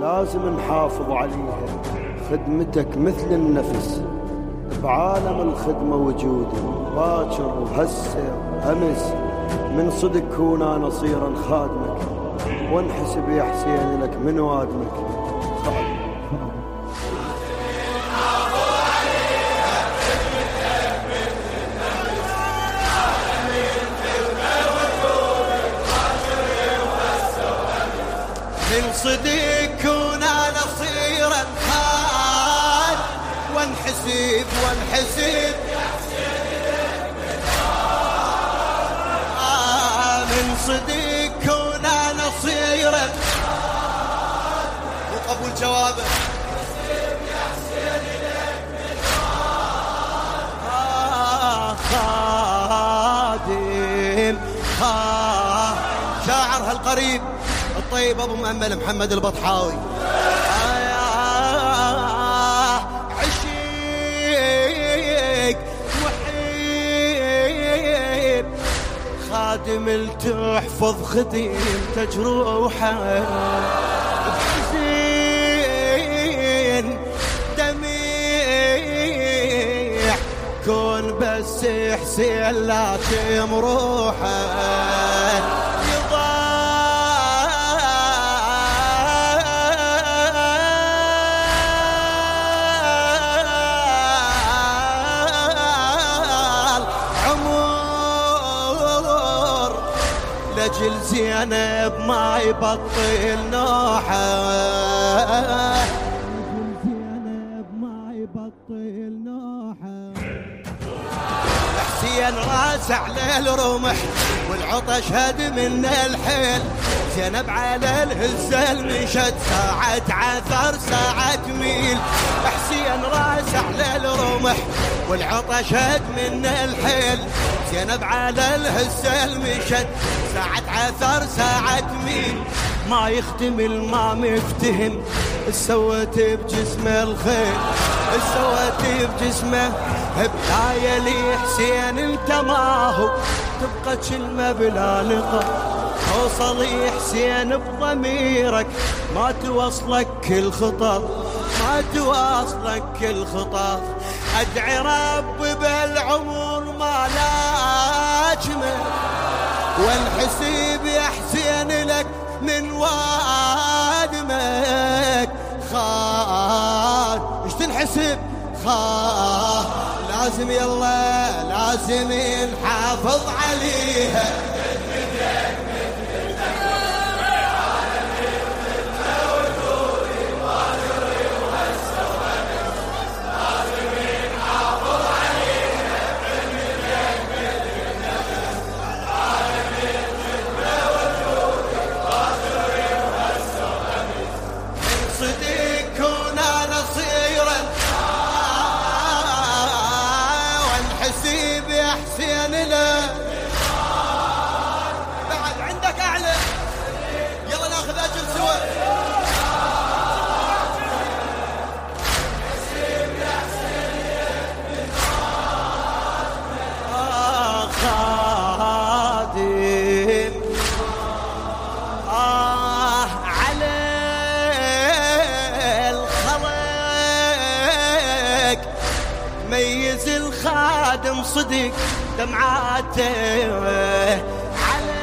لازم نحافظ عليها. خدمتك مثل النفس. بعالم الخدمة وجودي باكر وهسه وأمس. من صدق كونا نصيرا خادمك. وانحسب يا حسين لك من وادمك. من صدق وانحسب وانحسب آه من صدق كونا نصيرا وقبول جوابه آه، خادم خادم. شاعر هالقريب الطيب أبو مأمل محمد البطحاوي. خادم التحفظ خديم تجروحه. بحزين دميع كون بس حسين لا تمروحه لجل زينب ما يبطل نوحه حسين راس على الرمح والعطش هد من الحيل. زينب على الهزال مشت ساعة عثر ساعة ميل. حسين راس على الرمح والعطش هد من الحيل. زينب على الهزال مشت. ساعة عثر ساعة ميل ما يختمل ما مفتهم سوت بجسمه الخيل. سوت بجسمه. بداية لي حسين انت ما هو. تبقى كلمة بلا لقاء توصل حسين بضميرك. ما توصلك كل خطر ما توصلك كل خطر أدعي رب بالعمر ما لاجمه والحسيب يا حسين لك من وادمك خال إيش تنحسب؟ خال لازم يلا لازم نحافظ عليها. دمعاته على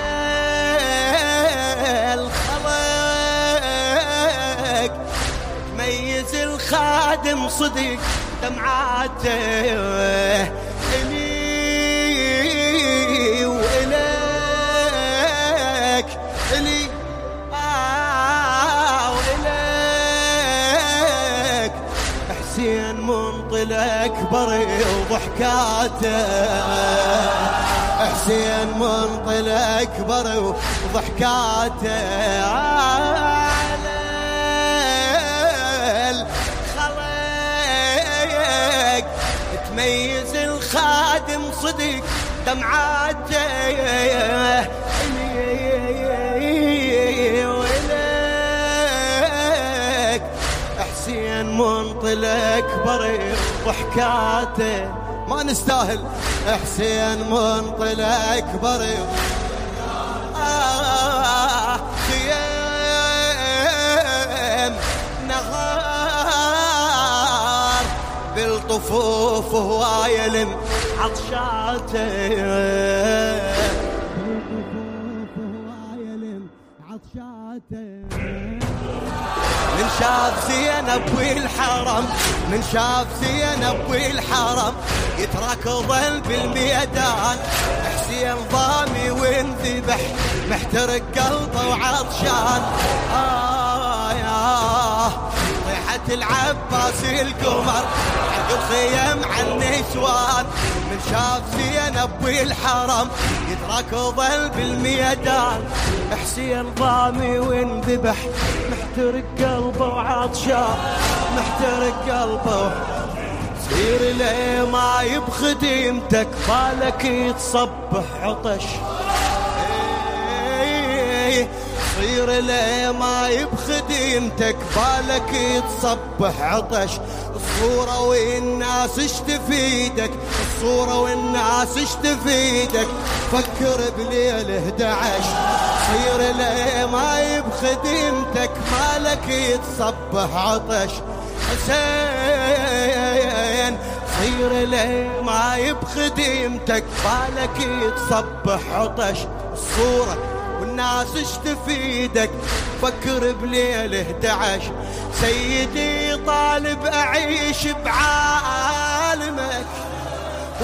الخلق. ميز الخادم صدق دمعاته أكبر وضحكاته. حسين منطل أكبر وضحكاته. على الخلق تميز الخادم صدق دمعاته وإليك حسين ضحكاته. ما نستاهل. حسين منطلع كبري آه نهار بالطفوف هوايل عطشاته. عطشاته. شاف زينب والحرم من شاف زينب والحرم. يتركضن بالميدان حسين ضامي وانذبح محترق قلبه وعطشان. آه يا طيحة العباس القمر حق الخيم عن النسوان من شاف زينب والحرم يتركضن بالميدان حسين ضامي وانذبح محترق قلبه وعطشان. محترق قلبه. سير لي ما يبخدمتك بالك يتصبح عطش. صير لي ما يبخدمتك بالك يتصبح عطش. الصورة والناس اش تفيدك؟ الصورة والناس اش تفيدك؟ فكر بليل 11 صير لي ما يبخدمتك مالك يتصبح عطش. حسين صير لي ما يبخدمتك بالك يتصبح عطش. الصورة والناس اش تفيدك؟ فكر بليل 11 سيدي طالب أعيش بعالمك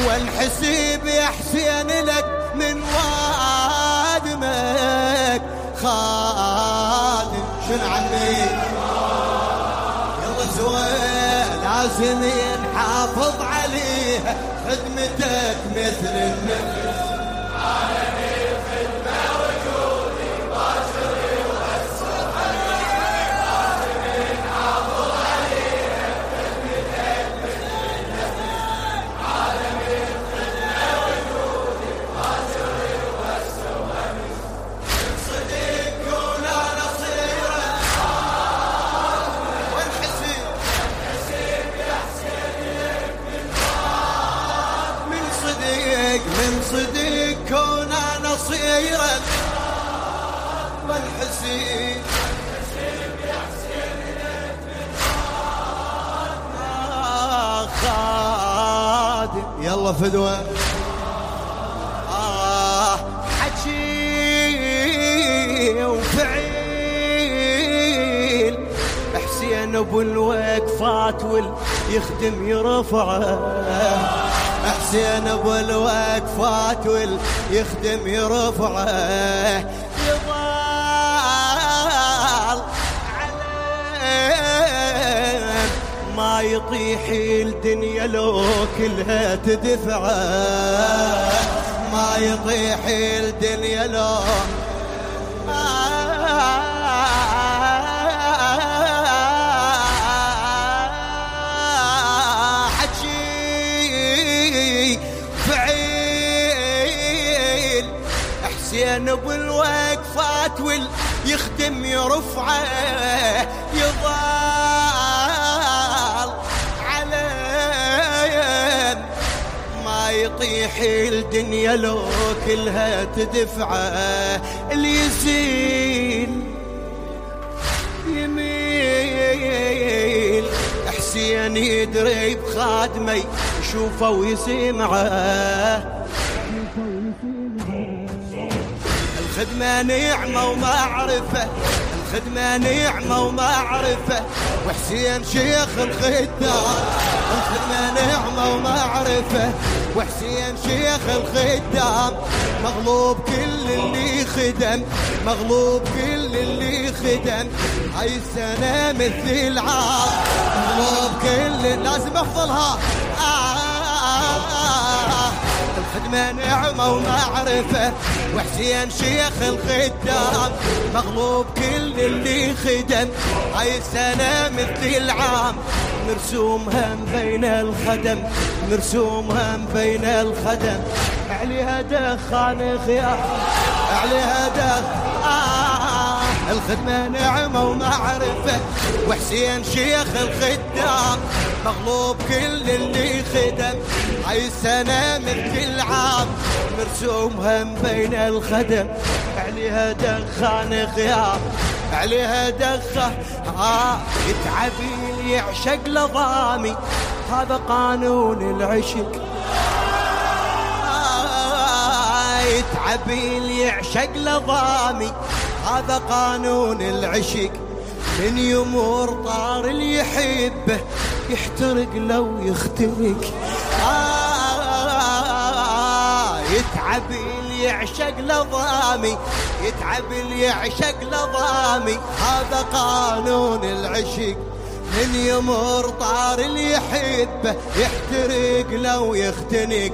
والحسيب يا حسين لك من وادمك خادم شن عمي يلا زوين لازم نحافظ عليها خدمتك مثل النفس نصيرا والحسين خادم. يلا فدوة آه حكي وفعيل. حسين أبو الوقفات واليخدم يرفعه. حسين ابو الوقفات واليخدم يرفعه. يضال عليه ما يطيح الدنيا لو كلها تدفعه. ما يطيح الدنيا لو حسين بالوقفات واليخدم يرفعه يضال عليه. ما يطيح الدنيا لو كلها تدفعه اللي يزيل يميل. حسين يدري بخادمي يشوفه ويسمعه. الخدمة نعمة ومعرفة. الخدمة نعمة ومعرفة. وحسين شيخ الخدام الخدمة نعمة ومعرفة. وحسين شيخ الخدام مغلوب كل اللي خدم. مغلوب كل اللي خدم. هاي السنة مثل العار مغلوب كل لازم احفظها آه آه آه. الخدمة نعمة ومعرفة وحسين شيخ الخدام. مغلوب كل اللي خدم هاي السنة مثل العام. مرسوم هم بين الخدم مرسوم هم بين الخدم. عليها دخان خيار عليها دخان. آه الخدمة نعمة ومعرفة وحسين شيخ الخدام. مغلوب كل اللي خدم. هاي السنة من كل عام مرسوم هم بين الخدم. عليها دخان خيار عليها دخة. آه يتعبي يعشق لضامي هذا قانون العشق. يتعب اللي يعشق لظامي. هذا قانون العشق. من يمر طار اللي يحبه. يحترق لو يخترق. آه يتعب اللي يعشق لظامي يتعب اللي يعشق لظامي. هذا قانون العشق. من يمر طار اللي يحبه يحترق لو يختنق.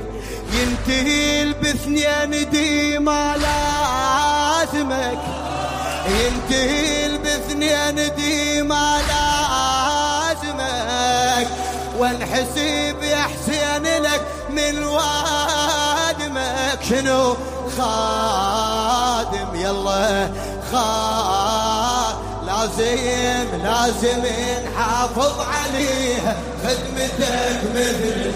ينتهي البثنين ديما لازمك. ينتهي البثنين ديما لازمك والحسيب يا حسين لك من وادمك شنو خادم يلا خادم لازم لازم نحافظ عليها خدمتك مثل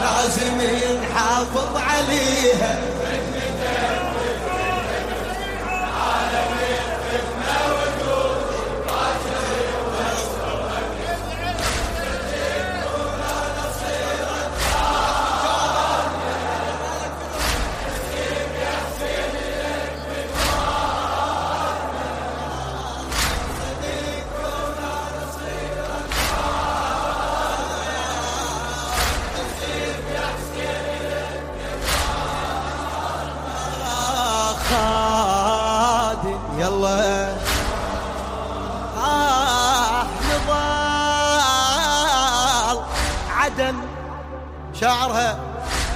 لازم نحافظ عليها شاعرها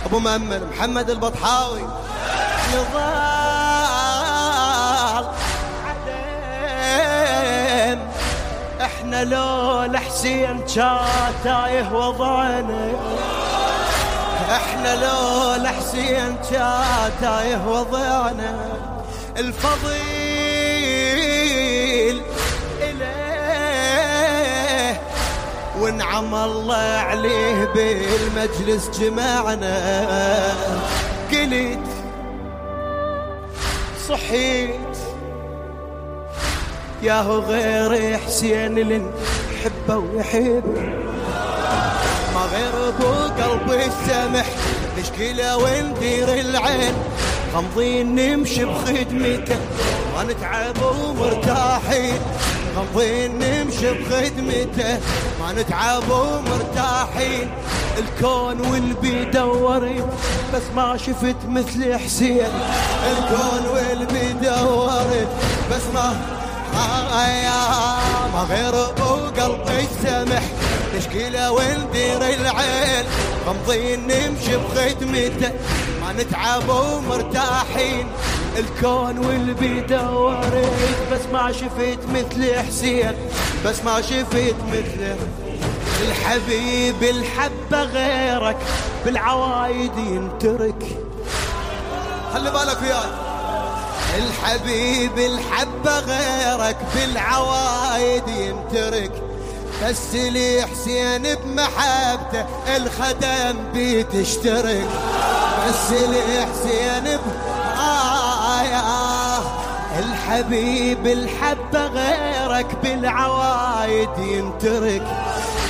أبو مأمن محمد البطحاوي. نضال عدم إحنا لو لحسين تايه وضعنا. إحنا لو لحسين تايه وضعنا. الفضيل ونعم الله عليه بالمجلس جمعنا. قلت صحيت. ياهو غير حسين اللي نحبه ويحب ما غير ابو قلبي السمح. نشكيله وندير العين. غمضين نمشي بخدمته. ما نتعب ومرتاحين. غمضين نمشي بخدمته. ما نتعب ومرتاحين. الكون والبي دوري بس ما شفت مثل حسين. الكون والبي دوري بس ما ما غير وقلبي سمح تشكيلة وندير العين. غمضين نمشي بخدمته ما نتعب ومرتاحين. الكون والبيدة وريت بس ما شفت مثل حسين. بس ما شفت مثله. الحبيب الحبة غيرك بالعوايد ينترك. خلي بالك وياي. الحبيب الحبة غيرك بالعوايد ينترك. بس لي حسين بمحبته الخدم بيتشترك بس لي حسين بمحبته الحبيب الحبة غيرك بالعوايد ينترك.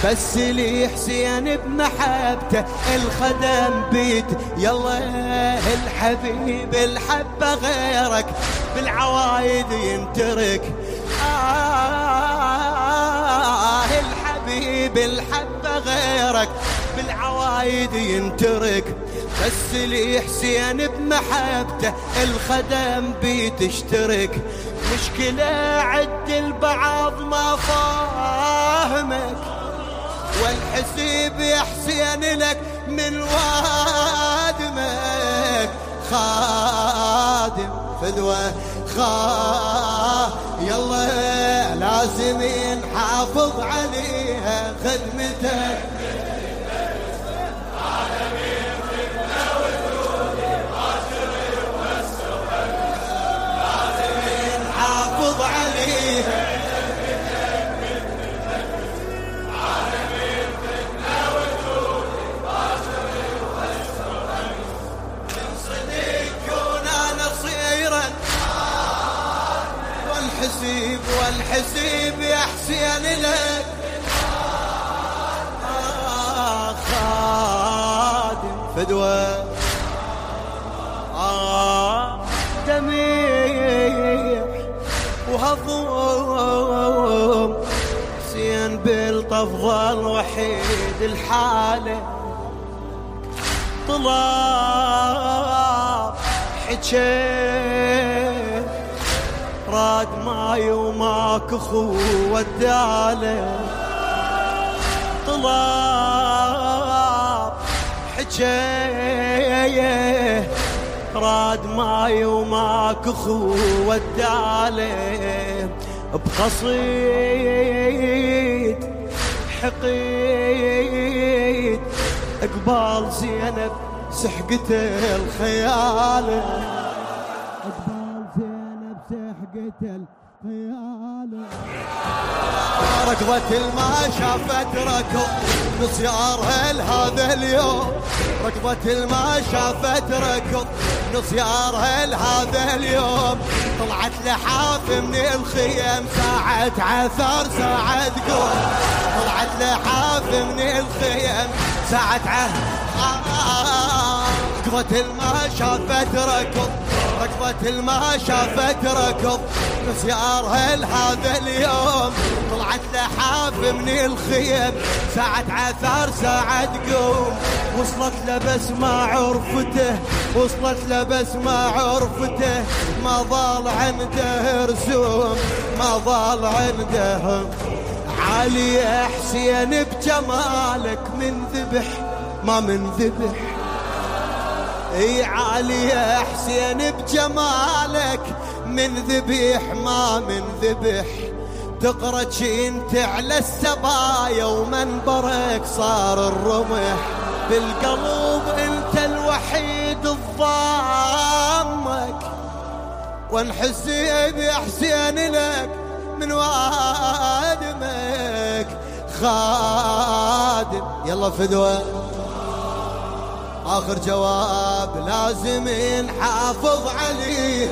بس لي حسين بمحبته الخدم بيت يلا الحبيب الحبة غيرك بالعوايد ينترك. آه الحبيب الحبة غيرك بالعوايد ينترك. بس لي حسين بمحبته الخدم بيتشترك مشكلة عد البعض ما فاهمك والحسيب يا حسين لك من وادمك. خادم فدوة خا يلا لازم نحافظ عليها خدمتك. بالطفظ الوحيد الحاله طلاب حكي راد ماي وماك اخو وداله طلاب حكي راد ماي وماك اخو وداله بقصيد حقيد اقبال زينب سحقته الخيال. اقبال زينب سحقته الخيال. ركضة الما شافت ركض نصيارها لهذا اليوم. ركضة الما شافت ركض نصيارها لهذا اليوم. طلعت لحاف من الخيم ساعة عثر ساعة قوم. طلعت لحاف من الخيم ساعة عثر. ركضة الما شافت ركض ركضة الما شافت ركض. نسيارها لهذا اليوم طلعت لحاف من الخيم. ساعة عثار ساعة قوم. وصلت له بس ما عرفته. وصلت له بس ما عرفته. ما ضال عنده رسوم ما ضال عنده علي حسين بجمالك من ذبح. ما من ذبح. إي علي حسين بجمالك من ذبيح ما من ذبح. تقرج انت على السبايا ومنبرك صار الرمح. بالقلب أنت الوحيد الضامك. وانحس يا حسين لك من وادمك. خادم يلا فدوه آخر جواب لازم نحافظ عليه.